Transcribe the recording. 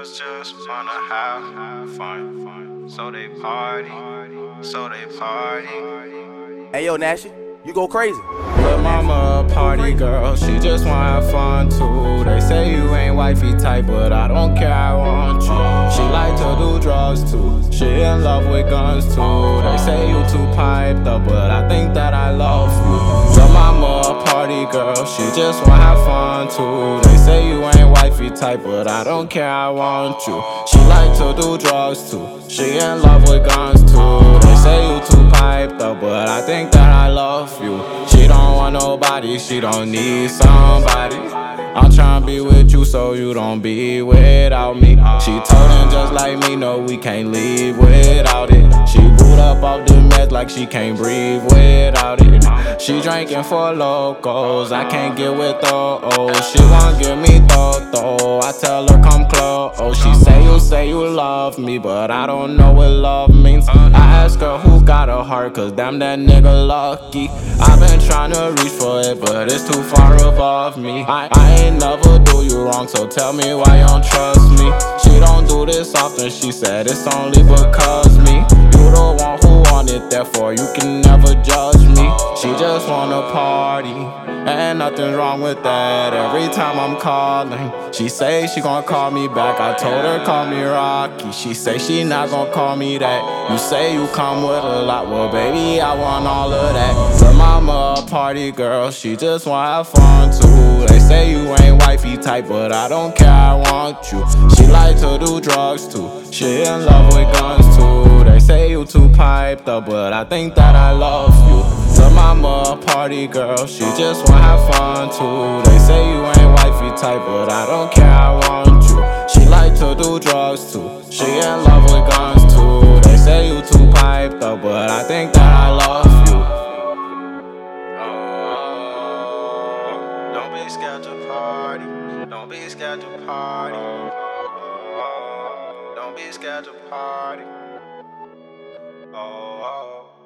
girls just wanna have fun. So they party, so they party. Hey yo, Nashy, you go crazy. But mama a party girl, she just wanna have fun too. They say you ain't wifey type, but I don't care, I want you. She like to do drugs too. She in love with guns too. They say you too piped up, but I party girl, she just wanna have fun too. They say you ain't wifey type, but I don't care, I want you. She like to do drugs too. She in love with guns too. They say you too piped up, but I think that I love you. She don't want nobody, she don't need somebody. I'm tryna be with you so you don't be without me. She told him just like me, no, we can't leave without it. She boot up off the meds like she can't breathe without it. She drinking for locals, I can't get with those. She won't give me thought though, I tell her come close. She say you say you love me, but I don't know what love means. I ask her who got a heart, cause damn that nigga lucky. I've been trying to reach for it, but it's too far above me. I, I ain't never do you wrong, so tell me why you don't trust me. She don't do this often, she said it's only because me. You the one who want it, therefore you can never judge me. Just wanna party, and nothing's wrong with that. Every time I'm calling, she say she gon' call me back. I told her call me Rocky. She say she not gon' call me that. You say you come with a lot, well baby I want all of that. The mama a party girl, she just wanna have fun too. They say you ain't wifey type, but I don't care, I want you. She like to do drugs too. She in love with guns too. They say you too piped up, but I think that I love you. The mama party girl, she just wanna have fun too. They say you ain't wifey type, but I don't care, I want you. She like to do drugs too. She in love with guns too. They say you too piped up, but I think that I love you. Don't be scared to party. Don't be scared to party. Don't be scared to party. Oh. oh.